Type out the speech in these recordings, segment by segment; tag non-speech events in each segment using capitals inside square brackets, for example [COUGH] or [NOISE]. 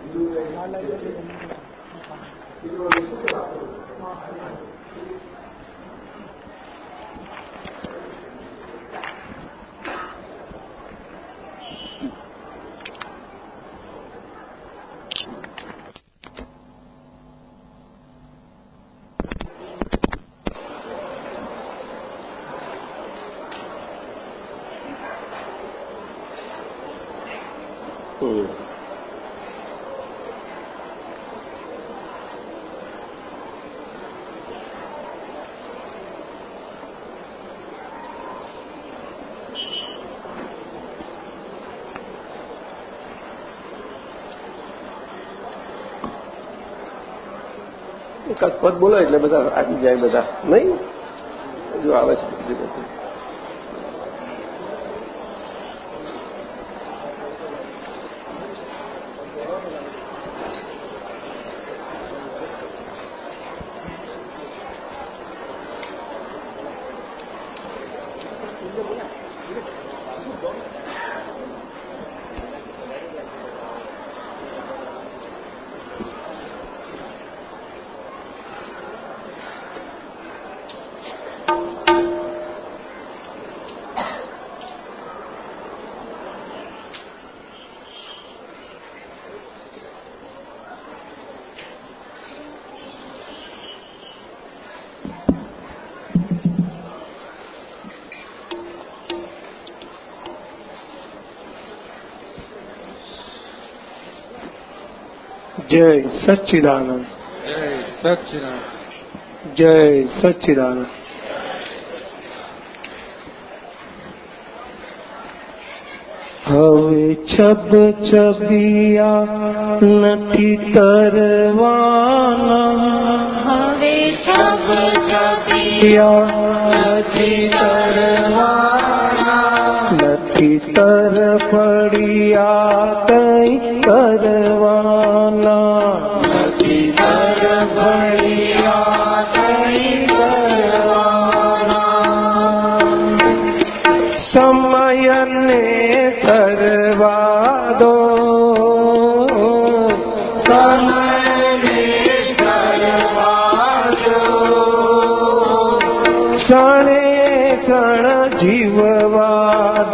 ဒီလိုလေးဆက်တာ એકાદ બોલો એટલે બધા આવી જાય બધા. નહીં? જો આવે છે. જય સચ્ચિદાનંદ. જય સચ્ચિદાનંદ. જય સચ્ચિદાનંદ હવે છબ છબિયા નથી તરવાના. હવે છબ છબિયા નથી તરવાના. નથી તર પડી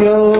propio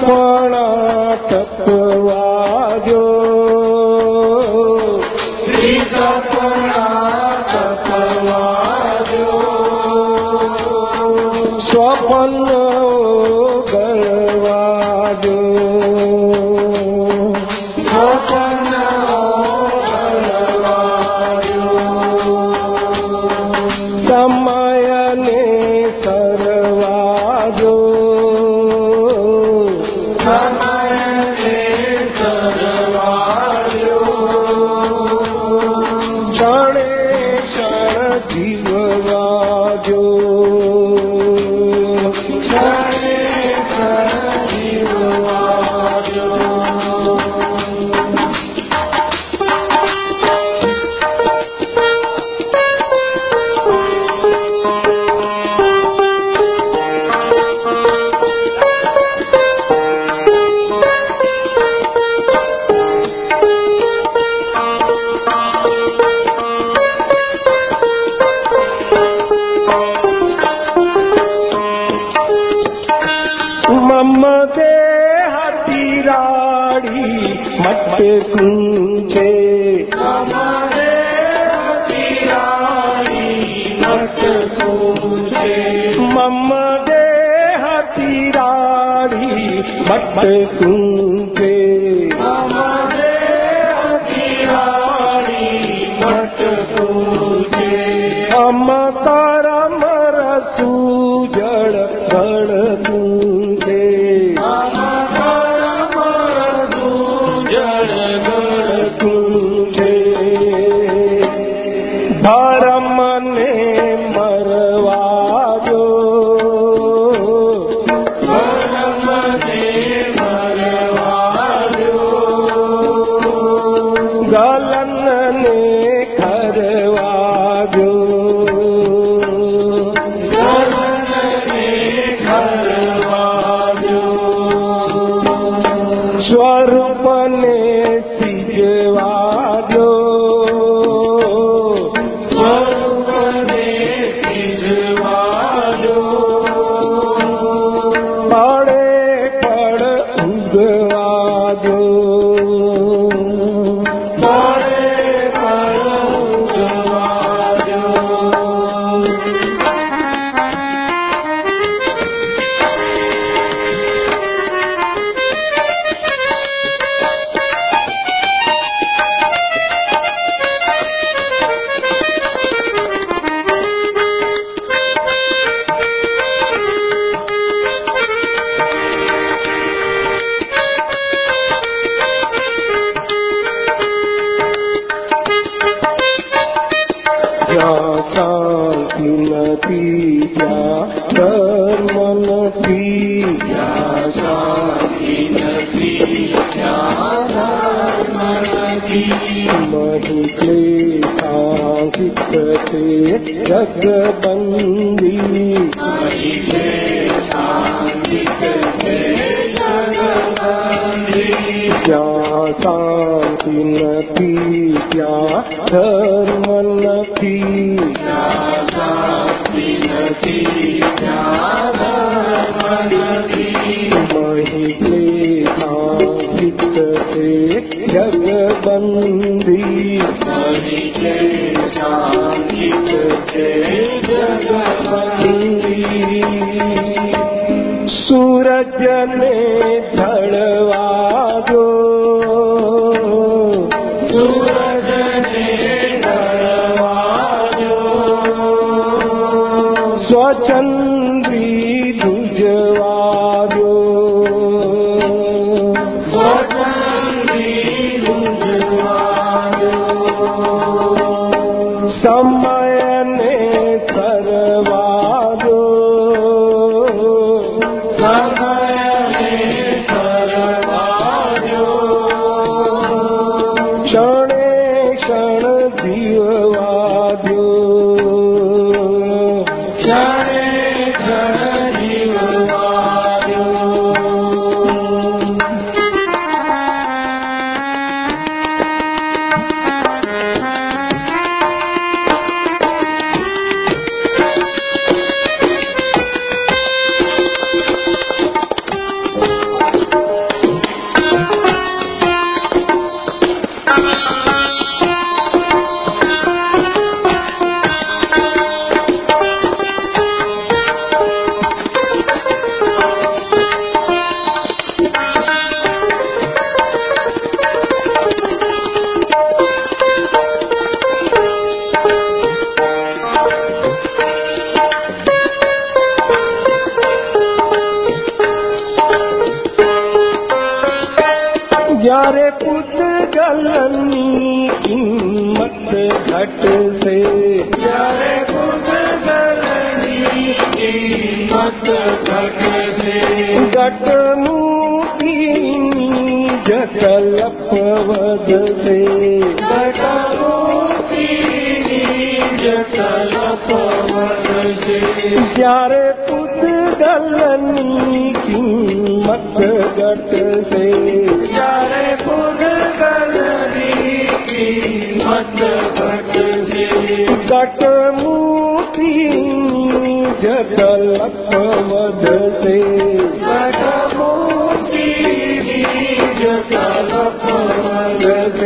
પણ તપવા જો સ્વપન ગણવા જો સ્વપન સમયને સર જ્યાં શાંતિ નથી ત્યાં ધર્મ નથી જ્યાં શાંતિ નથી ત્યાં ધર્મ નથી જગબંધી જ્યાં શાંતિ નથી ત્યાં ધર્મ નથી જગબંધી જગબંધી સૂરજને ઢળવા વધશે જ્યારે પૂતગલની કિંમત ઘટશે જ્યારે પૂતગલની કિંમત ઘટશે ઘટમૂર્તિની જટલપ વધશે ઘટમૂર્તિની વરસે Jesus.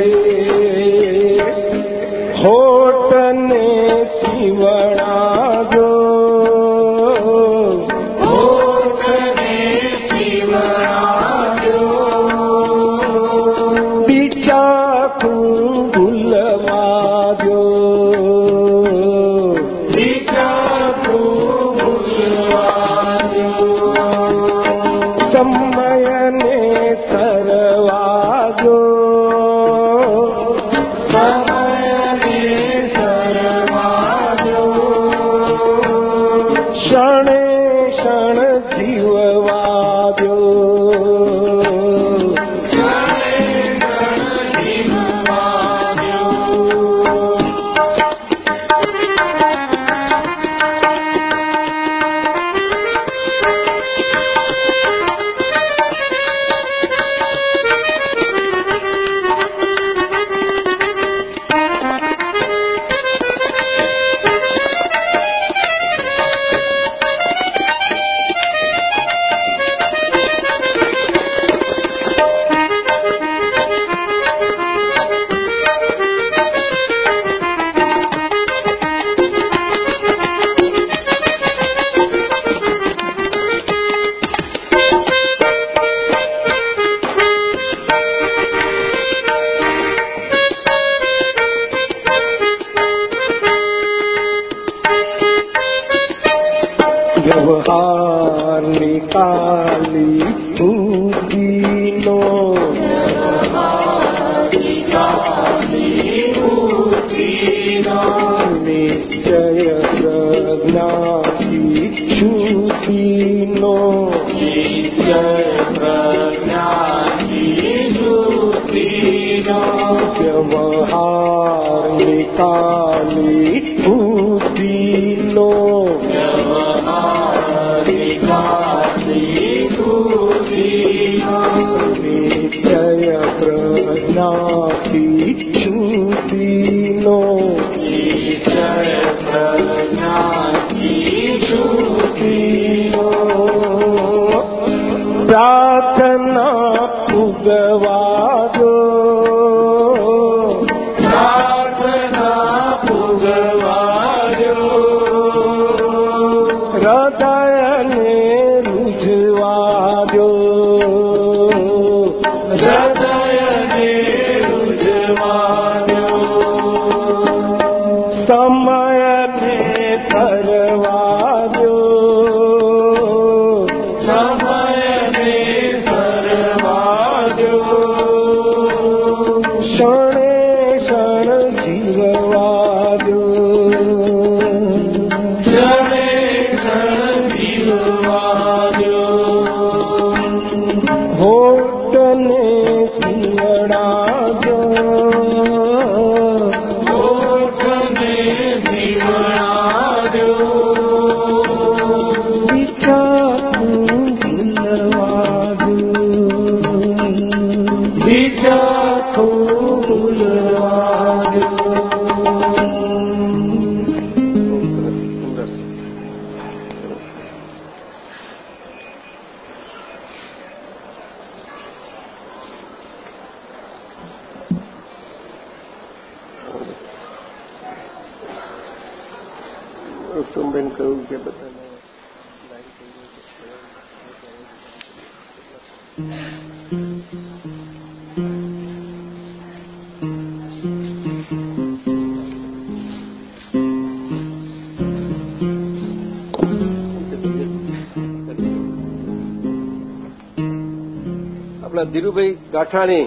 ગાંઠાણી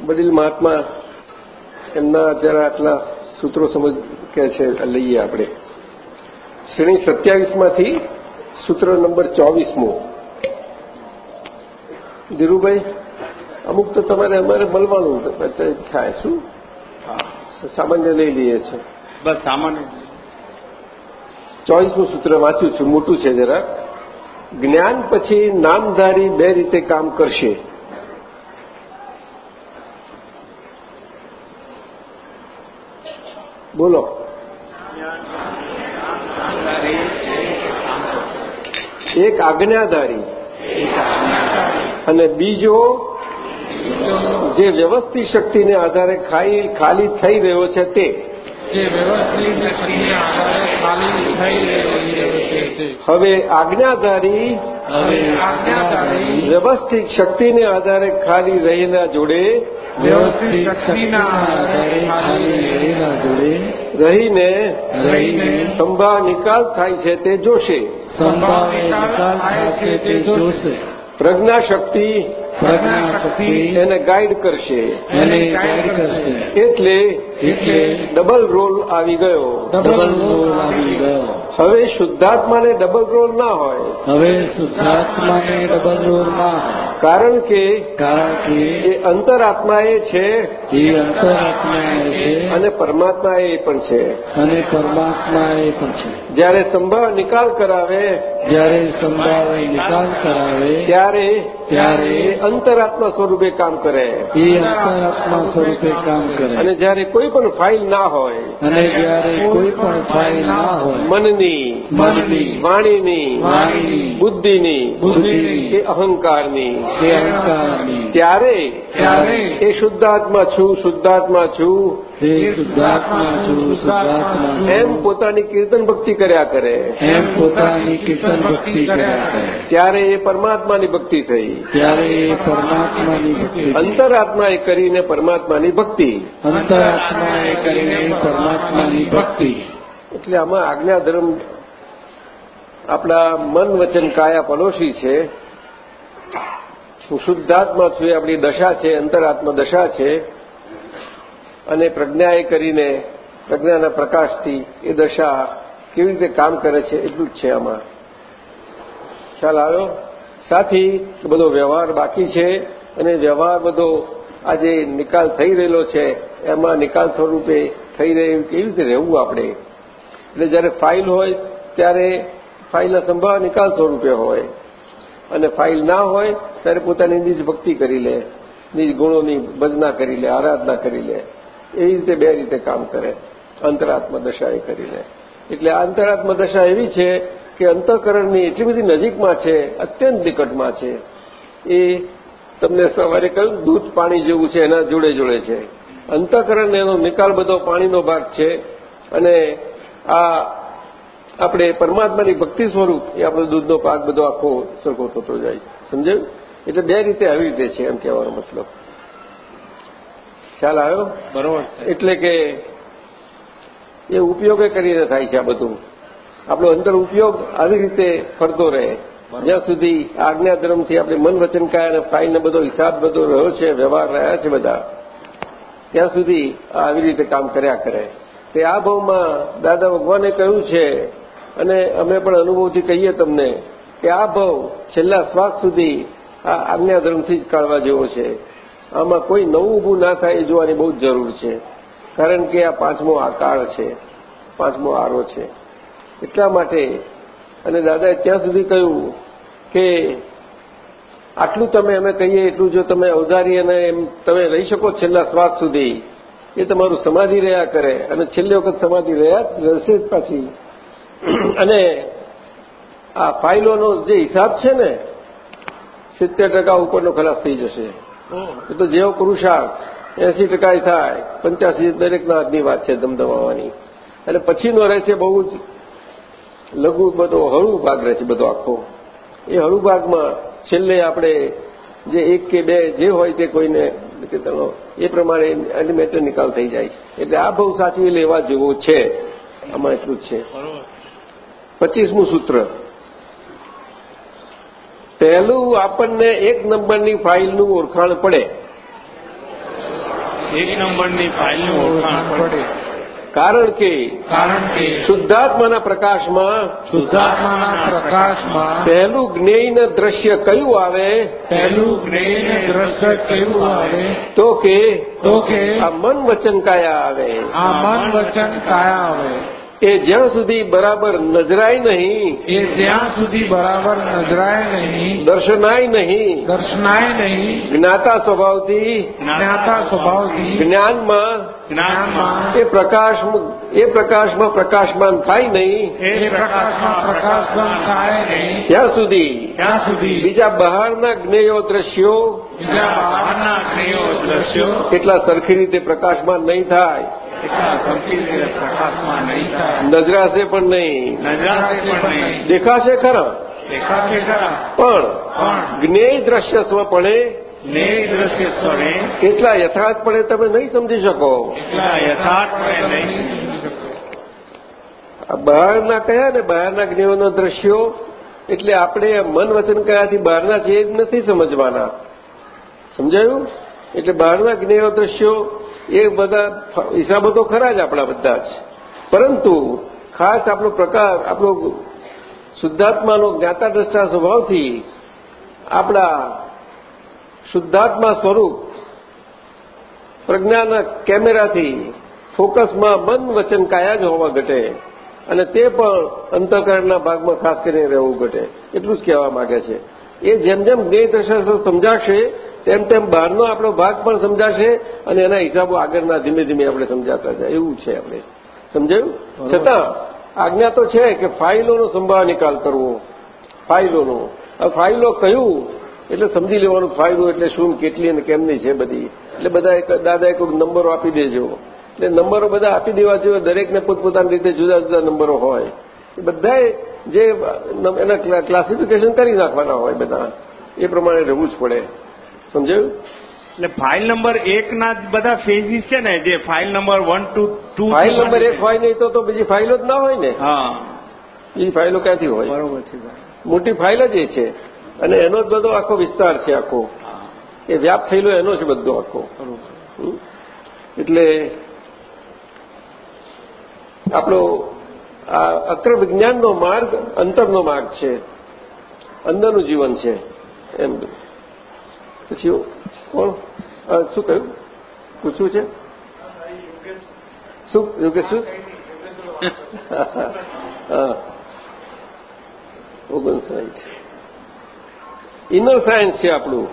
બદલ મહાત્મા એમના જરા આટલા સૂત્રો સમજ કે છે લઈએ આપણે. શ્રેણી સત્યાવીસમાંથી સૂત્ર નંબર ચોવીસમું. ધીરુભાઈ અમુક તો તમારે અમારે મળવાનું થાય શું? હા. સામાન્ય લઈ લઈએ છીએ બસ સામાન્ય ચોવીસમું સૂત્ર વાંચ્યું છું મોટું છે જરા જ્ઞાન પછી નામધારી બે રીતે કામ કરશે. બોલો. એક આજ્ઞાધારી. અને બીજો જે વ્યવસ્થિત શક્તિને આધારે ખાલી થઈ રહ્યો છે તે. જે વ્યવસ્થિત આધારે ખાલી થઈ રહી છે હવે આજ્ઞાધારી હવે આજ્ઞાધારી વ્યવસ્થિત શક્તિને આધારે ખાલી રહેલા જોડે વ્યવસ્થિત શક્તિના આધારે ખાલી રહેલા જોડે રહીને રહીને સંભાવ નિકાલ થાય છે તે જોશે. સંભાવ નિકાલ થશે તે જોશે. પ્રજ્ઞા શક્તિ પ્રજ્ઞા શક્તિ એને ગાઈડ કરશે. એને ગાઈડ કરશે. એટલે એટલે ડબલ રોલ આવી ગયો. ડબલ રોલ આવી ગયો. હવે શુદ્ધાત્માને ડબલ રોલ ના હોય. હવે શુદ્ધાત્માને ડબલ રોલ ના હોય. કારણ કે કારણ કે એ અંતરાત્મા એ છે એ અંતરાત્મા એ છે અને પરમાત્મા એ પણ છે. અને પરમાત્મા એ પણ છે. જ્યારે સંભાવ નિકાલ કરાવે જ્યારે સંભાવે નિકાલ કરાવે ત્યારે ત્યારે અંતરાત્મા સ્વરૂપે કામ કરે. એ અંતરાત્મા સ્વરૂપે કામ કરે. અને જ્યારે કોઈ પણ ફાઇલ ના હોય અને જ્યારે કોઈ પણ ફાઇલ ના હોય મનની મનની વાણીની વાણીની બુદ્ધિની બુદ્ધિની કે અહંકારની. કે અહંકારની. ત્યારે ત્યારે એ શુદ્ધાત્મા છું શુદ્ધાત્મા છું તે શુદ્ધાત્મા છું શુદ્ધાત્મા એમ પોતાની કીર્તન ભક્તિ કર્યા કરે. એમ પોતાની કીર્તન ભક્તિ કર્યા કરે. ત્યારે એ પરમાત્માની ભક્તિ થઈ. ત્યારે એ પરમાત્માની ભક્તિ અંતરાત્માએ કરીને પરમાત્માની ભક્તિ. અંતરાત્માએ કરીને પરમાત્માની ભક્તિ. એટલે આમાં આજ્ઞાધર્મ આપણા મન વચન કાયા પડોશી છે. હું શુદ્ધાત્મા છું એ આપણી દશા છે અંતરાત્મા દશા છે. અને પ્રજ્ઞાએ કરીને પ્રજ્ઞાના પ્રકાશથી એ દશા કેવી રીતે કામ કરે છે એટલું જ છે આમાં. ખ્યાલ આવ્યો? સાથી, બધો વ્યવહાર બાકી છે અને વ્યવહાર બધો આજે નિકાલ થઈ રહેલો છે. એમાં નિકાલ સ્વરૂપે થઈ રહે કેવી રીતે રહેવું આપણે? એટલે જ્યારે ફાઇલ હોય ત્યારે ફાઇલના સંભાવ નિકાલ સ્વરૂપે હોય. અને ફાઇલ ના હોય ત્યારે પોતાની નિજ ભક્તિ કરી લે. નિજ ગુણોની ભજના કરી લે, આરાધના કરી લે. એવી રીતે બે રીતે કામ કરે. અંતરાત્મ દશા એ કરી લે એટલે આ અંતરાત્મ દશા એવી છે કે અંતઃકરણની એટલી બધી નજીકમાં છે, અત્યંત નિકટમાં છે. એ તમને સવારે કહ્યું, દૂધ પાણી જેવું છે, એના જોડે જોડે છે. અંતઃકરણ એનો નિકાલ બધો પાણીનો ભાગ છે અને આ આપણે પરમાત્માની ભક્તિ સ્વરૂપ એ આપણો દૂધનો પાક બધો આખો સરખો થતો જાય સમજાયું? એટલે બે રીતે આવી રીતે છે એમ કહેવાનો મતલબ. ખ્યાલ આવ્યો? બરોબર એટલે કે એ ઉપયોગે કરીને થાય છે આ બધું. આપણો અંતર ઉપયોગ આવી રીતે ફરતો રહે. જ્યાં સુધી આજ્ઞાધર્મથી આપણે મન વચન કાય અને ફાઇલને બધો હિસાબ બધો રહ્યો છે વ્યવહાર રહ્યા છે બધા ત્યાં સુધી આ આવી રીતે કામ કર્યા કરે. તે આ ભાવમાં દાદા ભગવાને કહ્યું છે અને અમે પણ અનુભવથી કહીએ તમને કે આ ભાવ છેલ્લા શ્વાસ સુધી આ આજ્ઞાધર્મથી જ કાઢવા જેવો છે. આમાં કોઈ નવું ઊભું ના થાય એ જોવાની બહુ જ જરૂર છે. કારણ કે આ પાંચમો આકાળ છે, પાંચમો આરો છે. એટલા માટે અને દાદાએ ત્યાં સુધી કહ્યું કે આટલું તમે અમે કહીએ, એટલું જો તમે અવધારી અને એમ તમે રહી શકો છેલ્લા શ્વાસ સુધી, એ તમારું સમાધિ રહ્યા કરે. અને છેલ્લી વખત સમાધિ રહ્યા જ રહેશે જ પાછી. અને આ ફાઇલોનો જે હિસાબ છે ને, સિત્તેર ટકા ઉપરનો ખલાસ થઈ જશે. એ તો જેવો પુરુષાર્થ એસી ટકા થાય પંચ્યાસી દરેકના હાથની વાત છે ધમધમાવાની અને પછીનો રહે છે બહુ જ લઘુ બધો હળુ ભાગ રહે છે બધો આખો. એ હળુ ભાગમાં છેલ્લે આપણે જે એક કે બે જે હોય તે કોઈને એ પ્રમાણે એની મેટર નિકાલ થઈ જાય એટલે આ બહુ સાચવી લેવા જેવો છે. આમાં એટલું જ છે. પચીસમું સૂત્ર. પહેલું આપણને એક નંબરની ફાઇલનું ઓળખાણ પડે. એક નંબરની ફાઇલનું ઓળખાણ પડે. કારણ કે કારણ કે શુદ્ધાત્માના પ્રકાશમાં શુદ્ધાત્માના પ્રકાશમાં પહેલું જ્ઞેય દ્રશ્ય કયું આવે? પહેલું જ્ઞેય દ્રશ્ય કેવું આવે? તો કે તો કે આ મન વચન કાયા આવે. આ મન વચન કાયા આવે. એ જ્યાં સુધી બરાબર નજરાય નહીં એ જ્યાં સુધી બરાબર નજરાય નહીં દર્શનાય નહીં દર્શનાય નહીં જ્ઞાતા સ્વભાવથી જ્ઞાતા સ્વભાવથી જ્ઞાનમાં જ્ઞાનમાં એ પ્રકાશ એ પ્રકાશમાં પ્રકાશમાન થાય નહીં એ પ્રકાશમાં પ્રકાશમાન થાય નહીં ત્યાં સુધી. ત્યાં સુધી. બીજા બહારના જ્ઞેયો દ્રશ્યો બીજા બહારના જ્ઞેયો દ્રશ્યો એટલા સરખી રીતે પ્રકાશમાન નહીં થાય. નજરાશે પણ નહીં. દેખાશે ખરા. પણ જ્ઞેય દ્રશ્ય સ્વપણે દ્રશ્ય એટલા યથાર્થપણે તમે નહીં સમજી શકો. યથાર્થપણે નહીં બહારના કયા ને બહારના જ્ઞેયોનો દ્રશ્યો? એટલે આપણે મન વચન કયાથી બહારના છે જ નથી સમજવાના. સમજાયું? એટલે બહારના જ્ઞેયો દ્રશ્યો એ બધા હિસાબો તો ખરા જ આપણા બધા જ. પરંતુ ખાસ આપણો પ્રકાર, આપણો શુદ્ધાત્માનો જ્ઞાતા દ્રષ્ટા સ્વભાવથી આપણા શુદ્ધાત્મા સ્વરૂપ પ્રજ્ઞાના કેમેરાથી ફોકસમાં મન વચન કાયા જ હોવા ઘટે અને તે પણ અંતઃકરણના ભાગમાં ખાસ કરીને રહેવું ઘટે. એટલું જ કહેવા માંગે છે. એ જેમ જેમ જ્ઞેય દ્રષ્ટા સમજાશે તેમ તેમ બહારનો આપણો ભાગ પણ સમજાશે અને એના હિસાબો આગળના ધીમે ધીમે આપણે સમજાતા જાય. એવું છે આપણે. સમજાયું? છતાં આજ્ઞા તો છે કે ફાઇલોનો સંભાવ નિકાલ કરવો. ફાઇલોનો. હવે ફાઇલો કયું? એટલે સમજી લેવાનું ફાઇલો એટલે શું કેટલી અને કેમની છે બધી. એટલે બધા એક દાદાએ કોઈ નંબરો આપી દેજો. એટલે નંબરો બધા આપી દેવા જોઈએ. દરેકને પોતપોતાની રીતે જુદા જુદા નંબરો હોય. એ બધાએ જે એના ક્લાસિફિકેશન કરી નાખવાના હોય બધા. એ પ્રમાણે રહેવું જ પડે. સમજાયું? એટલે ફાઇલ નંબર એક ના બધા ફેઝિસ છે ને જે file number one two two file number એક હોય નહીં તો તો બીજી ફાઇલો જ ના હોય ને? હા. બીજી ફાઇલો ક્યાંથી હોય? બરોબર છે મોટી ફાઇલ જ એ છે. અને એનો જ બધો આખો વિસ્તાર છે આખો. એ વ્યાપ થયેલો એનો છે બધો આખો. બરોબર. એટલે આપણો આ અક્ર વિજ્ઞાનનો માર્ગ અંતરનો માર્ગ છે. અંદરનું જીવન છે. એમ. પછી કોણ? શું કહ્યું? પૂછવું છે? શું? યોગેશ શું? [LAUGHS] ઓગણસાઠ. ઇનર સાયન્સ છે આપણું.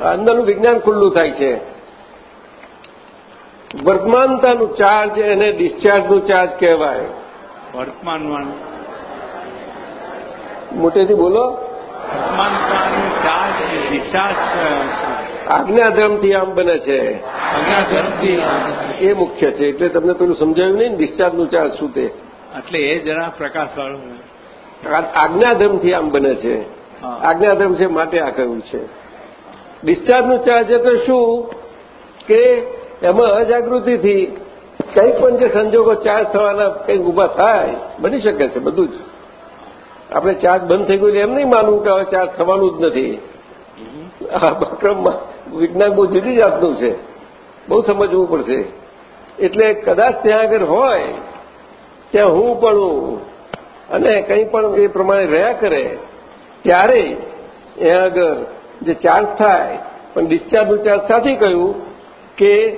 અંદરનું વિજ્ઞાન ખુલ્લું થાય છે. વર્તમાનતાનું ચાર્જ એને ડિસ્ચાર્જનું ચાર્જ કહેવાય. વર્તમાનમાં મોટેથી બોલો. આજ્ઞાધર્મથી આમ બને છે. એ મુખ્ય છે. એટલે તમને પેલું સમજાયું નહીં ડિસ્ચાર્જનું ચાર્જ શું તે? એટલે એ જરા પ્રકાશવાળું આજ્ઞાધર્મથી આમ બને છે. આજ્ઞાધર્મ છે માટે આ કહ્યું છે. ડિસ્ચાર્જનું ચાર્જ એટલે શું? કે એમાં અજાગૃતિથી કંઈ પણ જે સંજોગો ચાર્જ થવાના કંઈક ઊભા થાય બની શકે છે બધું જ. આપણે ચાર્જ બંધ થઈ ગયું એમ નહીં માનવું કે હવે ચાર્જ થવાનું જ નથી. આ ક્રમમાં વિજ્ઞાન બહુ જુદી જાતનું છે. બહુ સમજવું પડશે. એટલે કદાચ ત્યાં આગળ હોય ત્યાં હું પણ અને કંઈ પણ એ પ્રમાણે રહ્યા કરે ત્યારે એ આગળ જે ચાર્જ થાય પણ ડિસ્ચાર્જનું ચાર્જ સાથે કહ્યું કે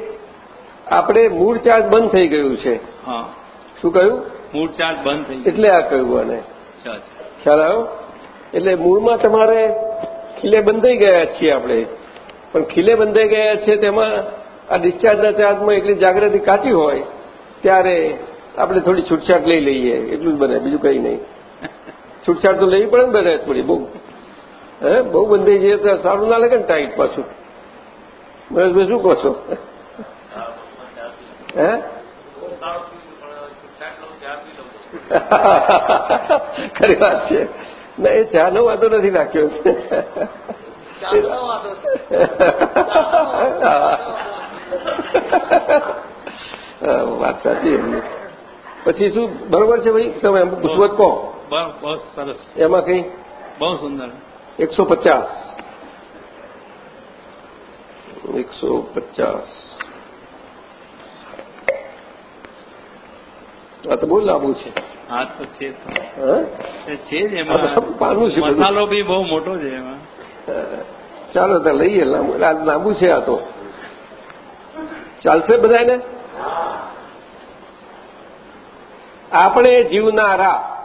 આપણે મૂળ ચાર્જ બંધ થઈ ગયું છે. હા. શું કહ્યું? મૂળ ચાર્જ બંધ થઈ એટલે આ કહ્યું અચ્છા. ખ્યાલ આવ્યો એટલે મૂળમાં તમારે ખીલે બંધાઈ ગયા છીએ આપણે. પણ ખીલે બંધાઈ ગયા છે તેમાં આ ડિસ્ચાર્જના ચાર્જમાં એટલી જાગૃતિ કાચી હોય ત્યારે આપણે થોડી છૂટછાટ લઈ લઈએ. એટલું જ બને, બીજું કંઈ નહીં. છૂટછાટ તો લેવી પડે ને બને થોડી, બહુ. હે, બહુ બંધાઈ જઈએ તો સારું ના લાગે ને ટાઈટ પાછું. મહેશભાઈ શું કહો છો? હે? [LAUGHS] ખરી વાત છે. ના એ ચાનો વાંધો નથી નાખ્યો. વાત સાચી એમની. પછી શું બરોબર છે ભાઈ? તમે એમ પૂછવું કહો. બહુ સરસ. એમાં કઈ? બહુ સુંદર. એકસો પચાસ. એકસો પચાસ. આ તો બહુ લાંબુ છે. હા તો છે તો. હા? એ છે જ એમાં. પાનું છે મસાલો બી બહુ મોટો છે એમાં. ચાલો તો લઈએ. લાંબુ છે આ તો. ચાલશે બધાને આપણે જીવનારા.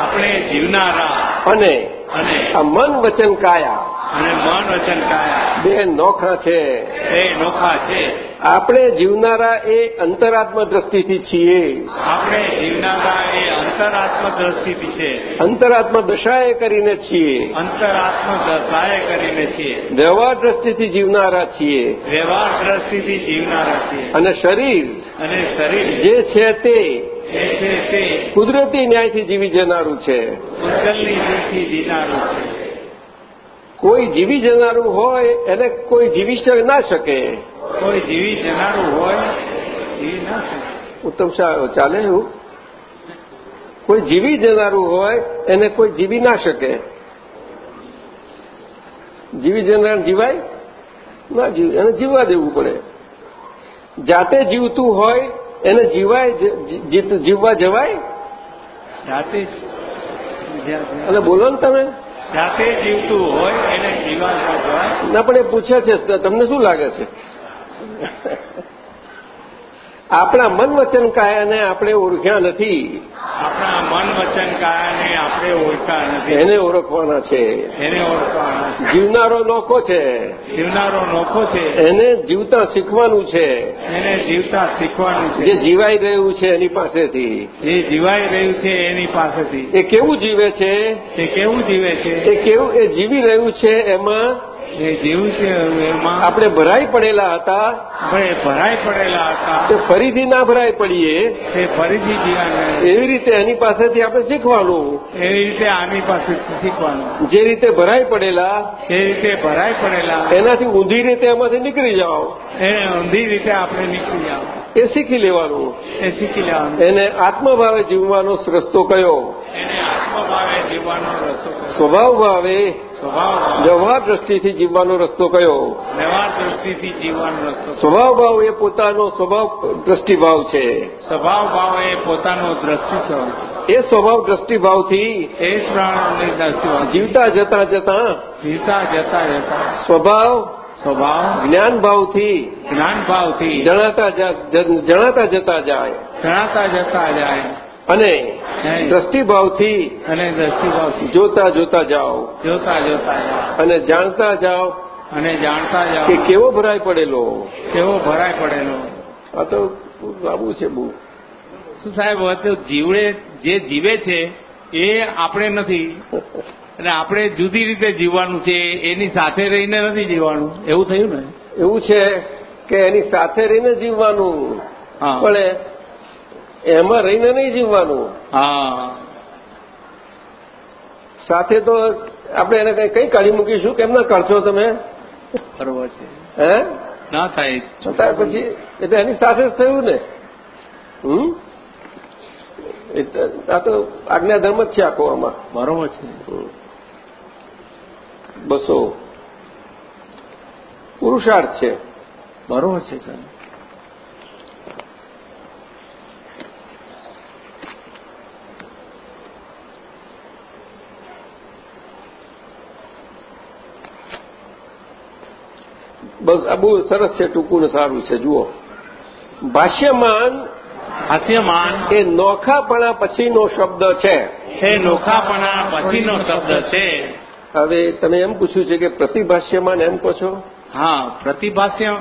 આપણે જીવનારા. અને અને આ મન વચન કાયા. અને મન વચન કાયા. બે નોખા છે. એ નોખા છે. આપણે જીવનારા એ અંતરાત્મ દ્રષ્ટિથી છીએ. આપણે જીવનારા એ અંતરાત્મ દ્રષ્ટિથી છે. અંતરાત્મ દશાએ કરીને છીએ. અંતરાત્મ દશાએ કરીને છીએ. વ્યવહાર દ્રષ્ટિથી જીવનારા છીએ. વ્યવહાર દ્રષ્ટિથી જીવનારા છીએ. અને શરીર. અને શરીર. જે છે તે. કુદરતી ન્યાયથી જીવી જનારું છે. કોઈ જીવી જનારું હોય એને કોઈ જીવી ના શકે. કોઈ જીવી જનારું હોય જીવી ના શકે. ઉત્તમ શાહ ચાલે એવું? કોઈ જીવી જનારું હોય એને કોઈ જીવી ના શકે. જીવી જનાર જીવાય? ના જીવ એને જીવવા દેવું પડે. જાતે જીવતું હોય એને જીવાય જીવવા જવાય? જાતે એટલે અને બોલો ને તમે. જાતે જીવતું હોય એને જીવા જવાય. ના પણ એ પૂછે છે તમને શું લાગે છે? આપણા મન વચન કાયાને આપણે ઓળખ્યા નથી. આપણા મન વચન કાયાને આપણે ઓળખા નથી. એને ઓળખવાના છે. એને ઓળખવાના જીવનારો નોખો છે. જીવનારો નોખો છે. એને જીવતા શીખવાનું છે. એને જીવતા શીખવાનું જે જીવાઈ રહ્યું છે એની પાસેથી. જે જીવાઈ રહ્યું છે એની પાસેથી. એ કેવું જીવે છે? તે કેવું જીવે છે? એ કેવું એ જીવી રહ્યું છે એમાં એ જીવું છે એમાં. આપણે ભરાઈ પડેલા હતા. ભરાઈ પડેલા હતા. તે ફરીથી ના ભરાઈ પડીએ. તે ફરીથી જીવાને એવી રીતે એની પાસેથી આપણે શીખવાનું. એવી રીતે આની પાસેથી શીખવાનું. જે રીતે ભરાઈ પડેલા એ રીતે ભરાઈ પડેલા. એનાથી ઊંધી રીતે એમાંથી નીકળી જાઓ. એ ઊંધી રીતે આપણે નીકળી જાવ એ શીખી લેવાનું. એ શીખી લેવાનું. એને આત્મભાવે જીવવાનો રસ્તો કયો? એને આત્મભાવે જીવવાનો રસ્તો સ્વભાવ ભાવે વ્યવહાર દ્રષ્ટિથી જીવવાનો રસ્તો કયો? વ્યવહાર દ્રષ્ટિથી જીવવાનો રસ્તો. સ્વભાવ ભાવ એ પોતાનો સ્વભાવ દ્રષ્ટિભાવ છે. સ્વભાવ ભાવ એ પોતાનો દ્રષ્ટિ છે એ સ્વભાવ દ્રષ્ટિભાવથી એ જ જીવતા જતા જતા જીવતા જતા જતા સ્વભાવ સ્વભાવ જ્ઞાન ભાવથી જ્ઞાન ભાવથી જણાતા જણાતા જતા જાય. જણાતા જતા જાય. અને દ્રષ્ટિભાવથી અને દ્રષ્ટિભાવથી. જોતા જોતા જાઓ. જોતા જોતા જાઓ. અને જાણતા જાઓ અને જાણતા કે કેવો ભરાય પડેલો. કેવો ભરાય પડેલો. આ તો આવું છે બહુ. શું સાહેબ હવે જીવડે જે જીવે છે એ આપણે નથી. અને આપણે જુદી રીતે જીવવાનું છે એની સાથે રહીને નથી જીવવાનું. એવું થયું ને? એવું છે કે એની સાથે રહીને જીવવાનું. હા. પણ એમાં રહીને નહીં જીવવાનું. હા. સાથે તો આપણે એને કઈ કઈ કાઢી મૂકીશું? કેમ ના કાઢશો તમે? બરોબર છે. હે? ના થાય. છતાં પછી એટલે એની સાથે જ થયું ને. હમ? આ તો આજ્ઞાધર્મ જ છે આખો આમાં. બરોબર છે. બસો. પુરુષાર્થ છે. બરોબર છે સર આ બહુ સરસ છે ટૂંકું ને સારું છે જુઓ. ભાષ્યમાન હાસ્યમાન એ નોખાપણા પછીનો શબ્દ છે. એ નોખાપણા પછીનો શબ્દ છે. હવે તમે એમ પૂછ્યું છે કે પ્રતિભાષ્યમાન એમ કહો છો? હા પ્રતિભાષ્ય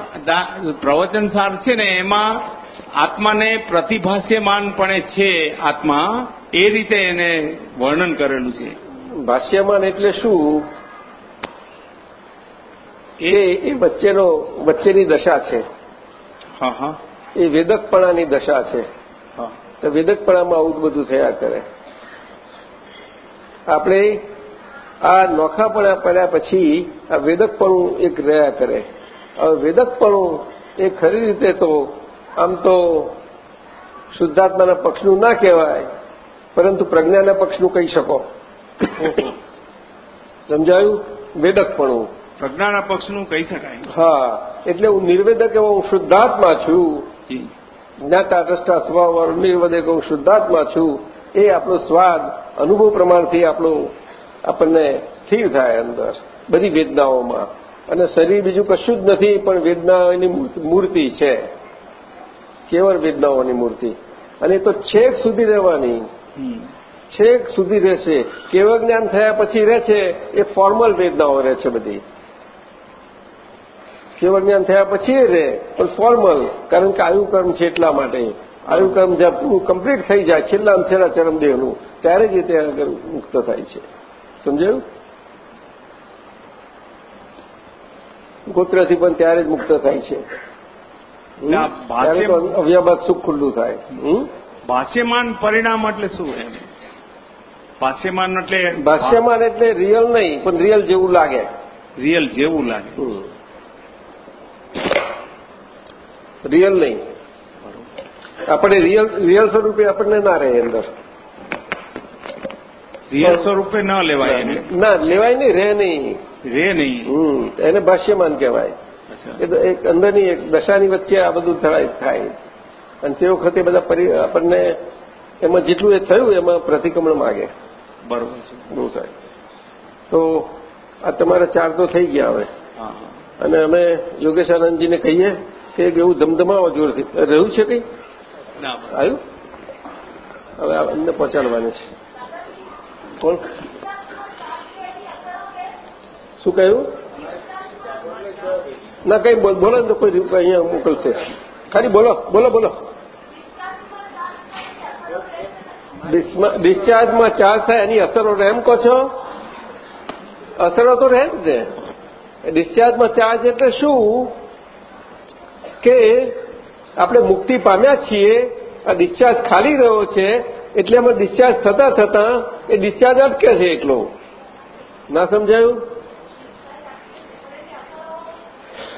પ્રવચન સાર છે ને એમાં આત્માને પ્રતિભાષ્યમાનપણે છે આત્મા એ રીતે એને વર્ણન કરેલું છે. ભાષ્યમાન એટલે શું? એ એ વચ્ચેનો વચ્ચેની દશા છે. હા હા. એ વેદકપણાની દશા છે. તો વેદકપણામાં આવું જ બધું થયા કરે. આપણે આ નોખાપણા પડ્યા પછી આ વેદકપણું એક રહ્યા કરે. હવે વેદકપણું એ ખરી રીતે તો આમ તો શુદ્ધાત્માના પક્ષનું ના કહેવાય પરંતુ પ્રજ્ઞાના પક્ષનું કહી શકો. સમજાયું? વેદકપણું. પ્રજ્ઞાના પક્ષનું કહી શકાય. હા એટલે હું નિર્વેદક એવો હું શુદ્ધાત્મા છું. જ્ઞાતા દ્રષ્ટા સ્વભાવ નિર્વેદક હું શુદ્ધાત્મા છું એ આપણો સ્વાદ અનુભવ પ્રમાણથી આપણું આપણને સ્થિર થાય અંદર બધી વેદનાઓમાં. અને શરીર બીજું કશું જ નથી પણ વેદનાઓની મૂર્તિ છે. કેવળ વેદનાઓની મૂર્તિ. અને તો છેક સુધી રહેવાની. છેક સુધી રહેશે. કેવળ જ્ઞાન થયા પછી રહે છે એ ફોર્મલ વેદનાઓ રહે છે બધી. કેવળ જ્ઞાન થયા પછી એ રહે પણ ફોર્મલ કારણ કે આયુકર્મ છે એટલા માટે. આયુકર્મ જ્યાં પૂરું કમ્પ્લીટ થઈ જાય છેલ્લા છેલ્લા ચરમદેહનું ત્યારે જ એ ત્યાં આગળ મુક્ત થાય છે. સમજાયું? ગોત્રથી પણ ત્યારે જ મુક્ત થાય છે. અવ્યાબાદ સુખ ખુલ્લું થાય? ભાષ્યમાન પરિણામ એટલે શું એમ? ભાષ્યમાન એટલે ભાષ્યમાન એટલે રિયલ નહીં પણ રિયલ જેવું લાગે. રિયલ જેવું લાગે હમ. રિયલ નહીં. આપણે રિયલ રિયલ સ્વરૂપે આપણને ના રહે અંદર. રિયલ સ્વરૂપે ન લેવાય એને. ના લેવાય નહીં રહે નહીં. રે નહીં. એને ભાષ્યમાન કહેવાય. એ તો એક અંદરની એક દશાની વચ્ચે આ બધું થાય થાય. અને તે વખતે બધા આપણને એમાં જેટલું એ થયું એમાં પ્રતિક્રમણ માગે. બરોબર છે. બહુ થાય તો આ તમારા ચાર તો થઈ ગયા હવે. અને અમે યોગેશાનંદજીને કહીએ કે એક એવું ધમધમાવો જોરથી રહ્યું છે કંઈ? આવ્યું? હવે આ અમને પહોંચાડવાની છે. કોણ? શું કહ્યું? ના કઈ બોલ- ને તો કોઈ અહીંયા મોકલશે. ખાલી બોલો બોલો બોલો. ડિસ્ચાર્જમાં ચાર્જ થાય એની અસરો એમ કહો છો? અસરો તો રહે જ ને. ડિસ્ચાર્જમાં ચાર્જ એટલે શું? કે આપણે મુક્તિ પામ્યા છીએ, આ ડિસ્ચાર્જ ખાલી રહ્યો છે, એટલે એમાં ડિસ્ચાર્જ થતા થતા એ ડિસ્ચાર્જ અટકે છે એકલો. ના સમજાયું?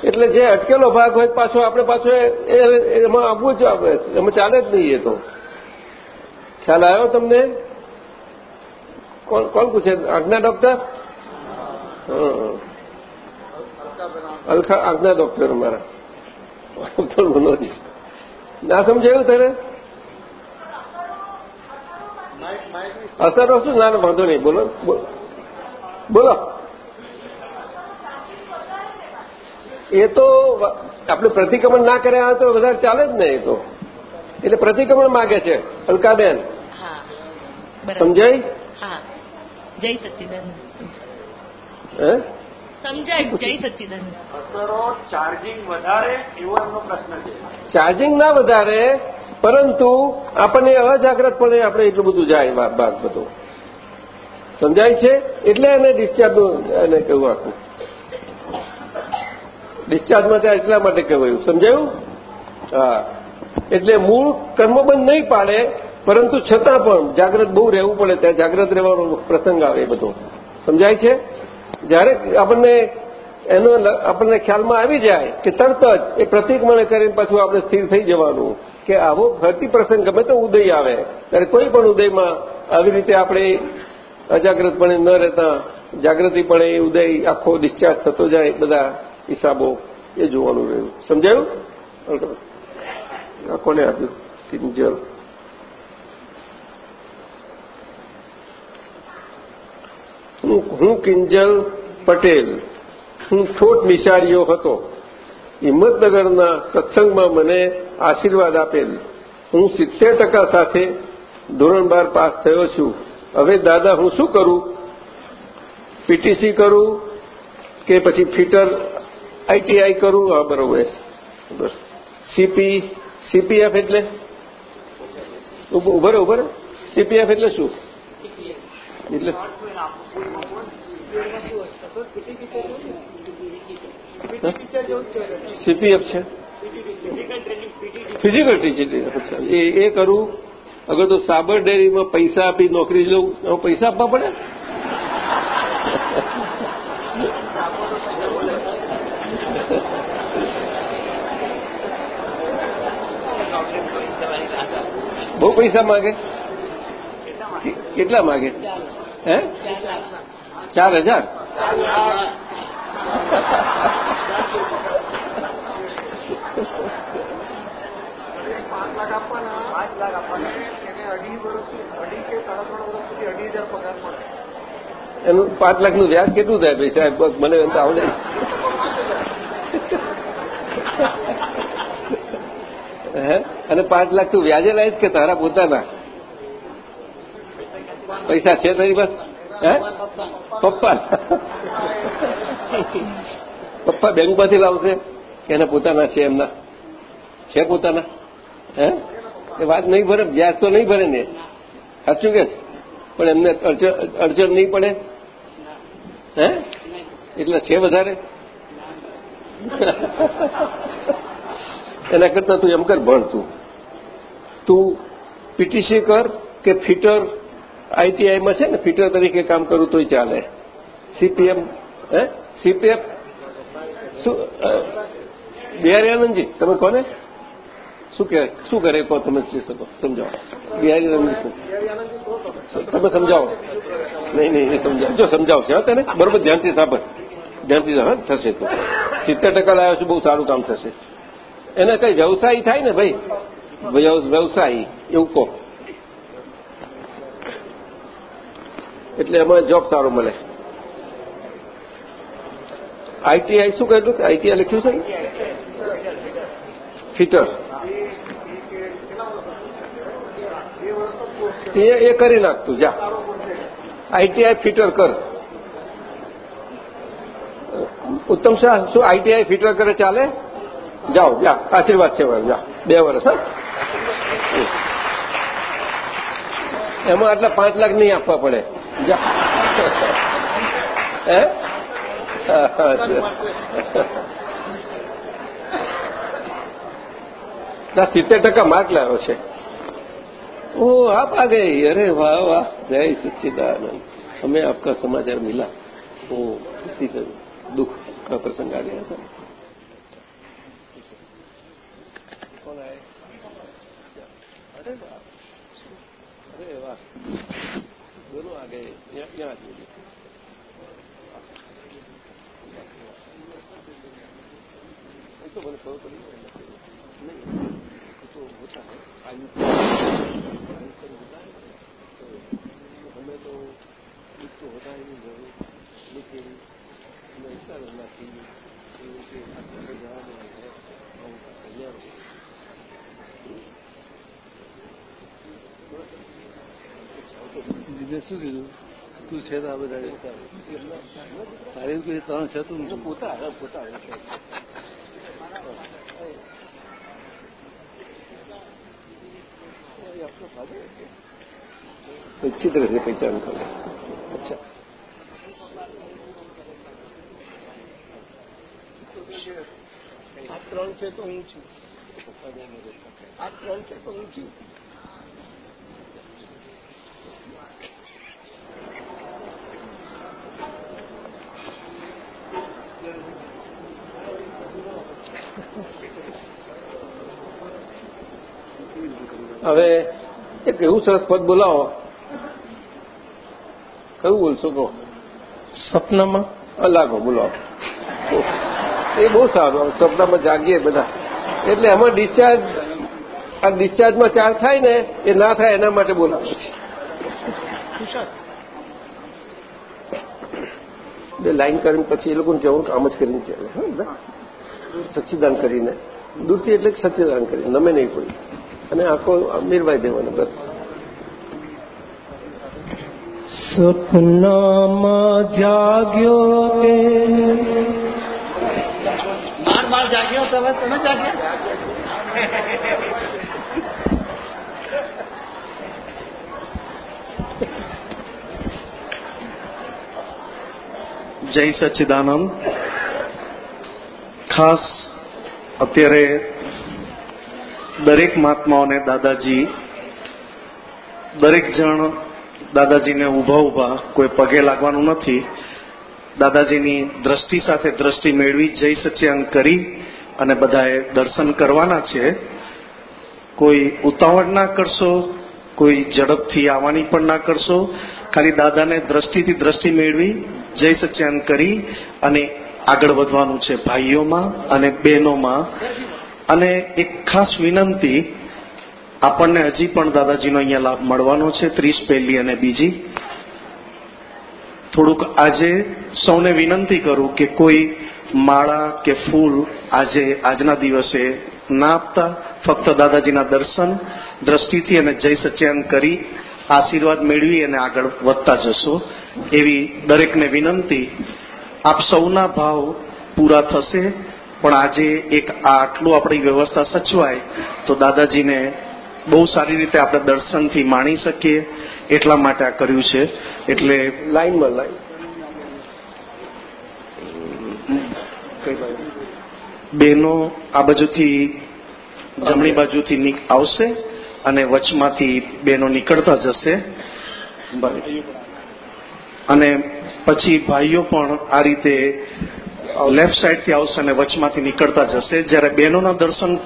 એટલે જે અટકેલો ભાગ હોય પાછો આપણે પાછો એમાં આવવું જ આવે. એમાં ચાલે જ નહીં એ તો. ખ્યાલ આવ્યો તમને? કોણ કોણ પૂછે? આજ્ઞા ડોક્ટર અલખા આજ્ઞા ડોક્ટર અમારા. [LAUGHS] મનોજી ના સમજાયું તારે અસરો શું? ના વાંધો નહીં. બોલો બોલો. એ તો આપણે પ્રતિક્રમણ ના કર્યા તો વધારે ચાલે જ ને એ તો. એટલે પ્રતિક્રમણ માગે છે અલકાબેન. સમજાય? જય સચિદાન હે? સમજાય જય સચ્ચિદાનંદ. ચાર્જિંગ વધારે એવો એમનો પ્રશ્ન છે. ચાર્જિંગ ના વધારે પરંતુ આપણને અજાગ્રતપણે આપણે એટલું બધું જાય ભાગ ભાગ બધો. સમજાય છે? એટલે એને ડિસ્ચાર્જનું એને કહ્યું આખું. ડિસ્ચાર્જમાં ત્યાં એટલા માટે કહેવાયું. સમજાયું? હા. એટલે મૂળ કર્મબંધ નહીં પાડે પરંતુ છતાં પણ જાગ્રત બહુ રહેવું પડે ત્યાં જાગ્રત રહેવાનો પ્રસંગ આવે એ બધો. સમજાય છે? જ્યારે આપણને એનો આપણને ખ્યાલમાં આવી જાય કે તરત જ એ પ્રતિક્રમણ કરીને પાછું આપણે સ્થિર થઈ જવાનું કે આવો ફરતી પ્રસંગ ગમે તો ઉદય આવે. ત્યારે કોઈ પણ ઉદયમાં આવી રીતે આપણે અજાગ્રતપણે ન રહેતા, જાગૃતિપણે ઉદય આખો ડિસ્ચાર્જ થતો જાય, બધા હિસાબો એ જોવાનું રહ્યું. સમજાયું? કોને આપ્યું? કિંજલ. હું કિંજલ પટેલ. હું ઠોટ મિશારીઓ હતો. હિંમતનગરના સત્સંગમાં મને આશીર્વાદ આપેલ. હું સિત્તેર ટકા સાથે ધોરણ બાર પાસ થયો છું. હવે દાદા, હું શું કરું? પીટીસી કરું કે પછી ફીટર આઈટીઆઈ કરું? હા, બરોબર. સીપી સીપીએફ એટલે? ઉભરે ઉભર સીપીએફ એટલે શું? એટલે સીપીએફ છે? ફિઝિકલ અચ્છા. એ એ કરું. અગર તો સાબર ડેરીમાં પૈસા આપી નોકરી લઉં પૈસા આપવા પડે? બહુ પૈસા માગે? કેટલા માગે? હે? ચાર હજાર? એનું પાંચ લાખ લાખનું વ્યાજ કેટલું થાય ભાઈ સાહેબ? મને એમ તો આવડે. અને પાંચ લાખ તું વ્યાજે લાવીશ કે તારા પોતાના? પૈસા છે તારી બસ હે? પપ્પા? પપ્પા બેંકમાંથી લાવશે એના પોતાના છે એમના? છે પોતાના? હે? એ વાત નહીં ભરે, વ્યાજ તો નહીં ભરે ને. સાચું કે પણ એમને અડચણ નહીં પડે? હે? એટલે છે વધારે? એના કરતા તું એમ કર, ભણ તું. તું પીટીસી કર કે ફિટર આઈટીઆઈમાં છે ને ફિટર તરીકે કામ કરું તોય ચાલે. સીપીએમ હે? સીપીએફ શું બિહારી આનંદજી, તમે કોને? શું કહે શું કરે કહો તમે શકો, સમજાવો. બિહારી આનંદજી શું? તમે સમજાવો. નહીં નહીં, એ સમજાવો. જો સમજાવશે, હા, તને? બરોબર, ધ્યાનથી સાંભળ. ધ્યાનથી હા, થશે તો. સિત્તેર ટકા લાવ્યો છું, બહુ સારું કામ થશે. એને કઈ વ્યવસાય થાય ને, ભાઈ? વ્યવ- વ્યવસાય, એવું કહો. એટલે એમાં જોબ સારો મળે. આઈટીઆઈ શું કહ્યું કે આઈટીઆઈ લખ્યું છે? ફિટર એ એ કરી નાખતું, જા. આઈટીઆઈ ફિટર કર. ઉત્તમ શાહ, શું આઈટીઆઈ ફિટર કરે ચાલે? જાઓ, જા. આશીર્વાદ છે જા. બે વર્ષ, હા. એમાં આટલા પાંચ લાખ નહીં આપવા પડે. સિત્તેર ટકા માર્ક લાવ્યો છે. ઓ આપ આ ગઈ અરે વાહ વાહ. જય સચ્ચિદાનંદ. અમે आपका સમાચાર મિલા. હું इसी का दुख का प्रसंग आ दोनों आ गए यहाँ यहाँ आ जाइए ये तो मैंने खबर पड़ी नहीं ये तो होता है आयु आयु पर होता है तो हमें तो दुख तो होता ही नहीं है लेकिन हमें ऐसा रहना चाहिए कि उनके आत्मा में जहाँ में है हम उनका कल्याण हो બીજે શું કીધું તું છે તો આ બધા તારે કોઈ ત્રણ છે તું એનો પોતા હા પોતા એવું છે. ये आपका फादर है क्या? अच्छी तरह से पहचान करो अच्छा આ ત્રણ છે તો હું છું આ ત્રણ છે તો હું છું હવે એક એવું સરસ પદ બોલાવો. કયું બોલશો કહો? સપનામાં? અલાગો બોલાવો. એ બહુ સારું સપનામાં જાગીએ બધા. એટલે એમાં ડિસ્ચાર્જ આ ડિસ્ચાર્જમાં ચાર્જ થાય ને એ ના થાય એના માટે બોલાવે. છે બે લાઈન કરીને પછી એ લોકોને કહેવું કામ જ કરીને ચાલે હા સચ્ચિદાન કરીને. દૂરથી એટલે સચ્ચિદાન કરીને. નમે નહીં કોઈ. અને આખો મિરવાઈ દેવાનો બસ. સપનામાં જાગ્યો કે? બાર બાર જાગ્યો તમે? તમે જાગ્યા? જય સચ્ચિદાનંદ. ખાસ અત્યારે દરેક મહાત્માઓને દાદાજી, દરેક જણ દાદાજીને ઊભા ઊભા કોઈ પગે લાગવાનું નથી. દાદાજીની દ્રષ્ટિ સાથે દ્રષ્ટિ મેળવી જય સચ્યાંગ કરી અને બધાએ દર્શન કરવાના છે. કોઈ ઉતાવળ ના કરશો કોઈ ઝડપથી આવવાની પણ ના કરશો. ખાલી દાદાને દ્રષ્ટિથી દ્રષ્ટિ મેળવી, જય સચ્યાન કરી અને આગળ વધવાનું છે ભાઈઓમાં અને બહેનોમાં. અને એક ખાસ વિનંતી, આપણને હજી પણ દાદાજીનો અહીંયા લાભ મળવાનો છે, ત્રીસ પહેલી અને બીજી. થોડુંક આજે સૌને વિનંતી કરું કે કોઈ માળા કે ફૂલ આજે, આજના દિવસે ના આપતા ફક્ત દાદાજીના દર્શન દ્રષ્ટિથી અને જય સચ્યાન કરી આશીર્વાદ મેળવી અને આગળ વધતા જશો. એવી દરેકને વિનંતી આપ સૌના ભાવ પૂરા થશે પણ આજે એક આટલું આપણી વ્યવસ્થા સચવાય તો દાદાજીને બહુ સારી રીતે આપણે દર્શનથી માણી શકીએ એટલા માટે આ કર્યું છે. એટલે લાઈનમાં લાઈન. કઈ લાઈન બેનો આ બાજુથી જમણી બાજુથી નીક- આવશે અને વચમાંથી બેનો નીકળતા જશે. અને પછી ભાઈઓ પણ આ રીતે લેફ્ટ સાઈડથી આવશે અને વચમાંથી નીકળતા જશે. જ્યારે બહેનોના દર્શન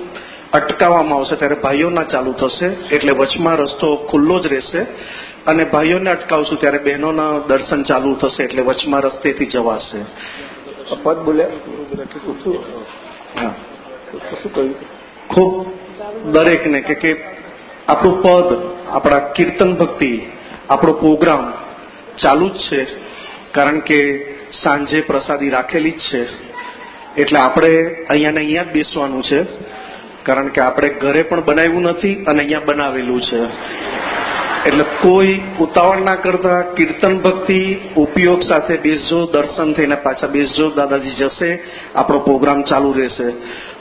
અટકાવવામાં આવશે ત્યારે ભાઈઓના ચાલુ થશે. એટલે વચમાં રસ્તો ખુલ્લો જ રહેશે. અને ભાઈઓને અટકાવશું ત્યારે બહેનોના દર્શન ચાલુ થશે એટલે વચમાં રસ્તેથી જવાશે. પદ બોલ્યા? હા ખૂબ દરેકને કે કે આપણું પદ, આપણા કીર્તન ભક્તિ, આપણો પ્રોગ્રામ ચાલુ જ છે. કારણ કે સાંજે પ્રસાદી રાખેલી જ છે. એટલે આપણે અહીંયા ને અહીંયા જ બેસવાનું છે. કારણ કે આપણે ઘરે પણ બનાવ્યું નથી અને અહીંયા બનાવેલું છે. એટલે કોઈ ઉતાવળ ના કરતા કીર્તન ભક્તિ ઉપયોગ સાથે બેસજો દર્શન થઈને પાછા બેસજો દાદાજી જશે આપણો પ્રોગ્રામ ચાલુ રહેશે.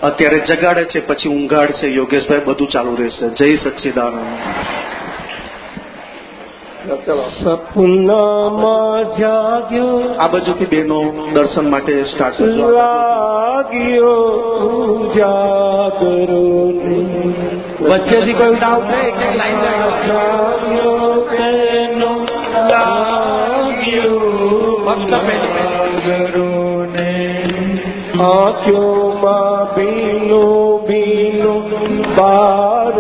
અત્યારે જગાડે છે પછી ઊંઘાડ છે યોગેશભાઈ બધું ચાલુ રહેશે. જય સચ્ચિદાનંદ. ચલો. સપનામાં જાગ્યો. આ બાજુથી બેનો દર્શન માટે સ્ટાર્ટ લાગ્યો જાગરો વચ્ચેથી કોઈ ડાઉટ છે એક એક લાઈન ફક્ત પહેલી જાગરોને આંખોમાં ભીનું ભીનું બાર